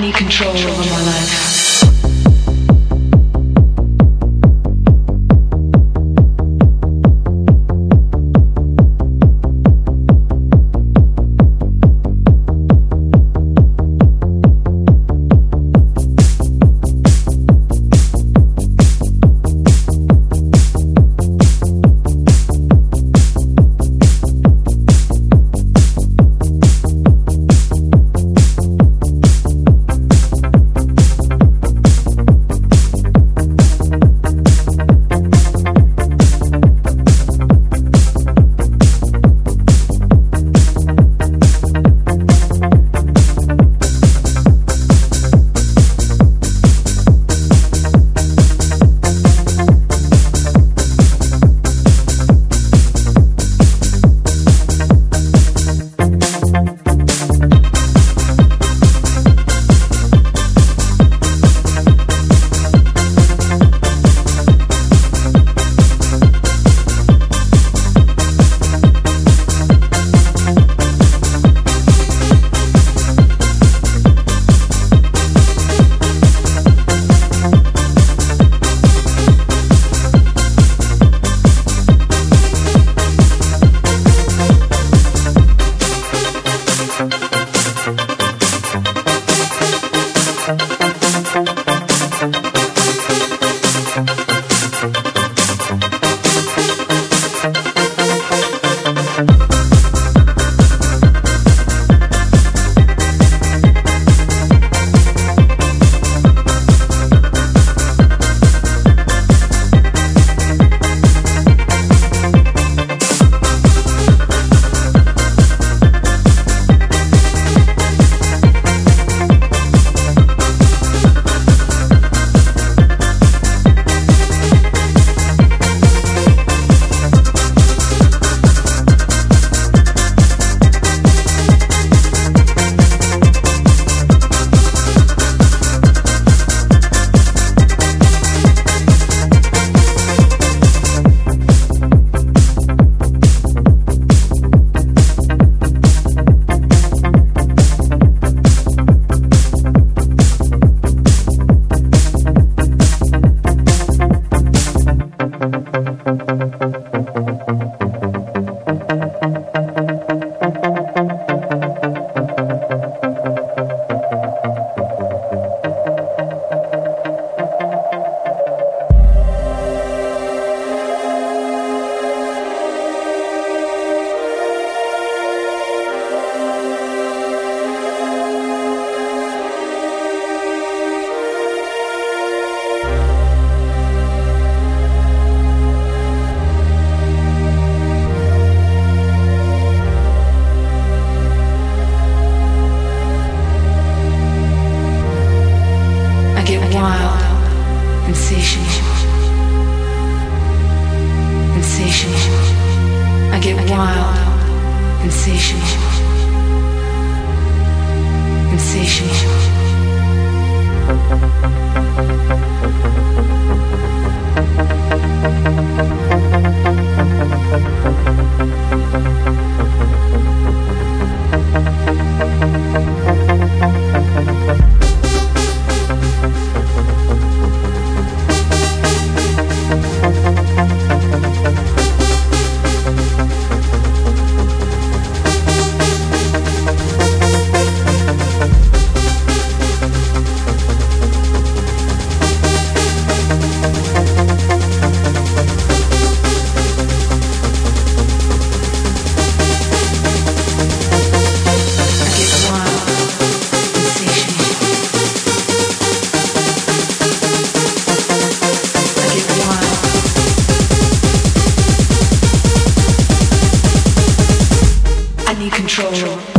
need control over my life. Get wild, I get wild, insatiable, insatiable. 愁。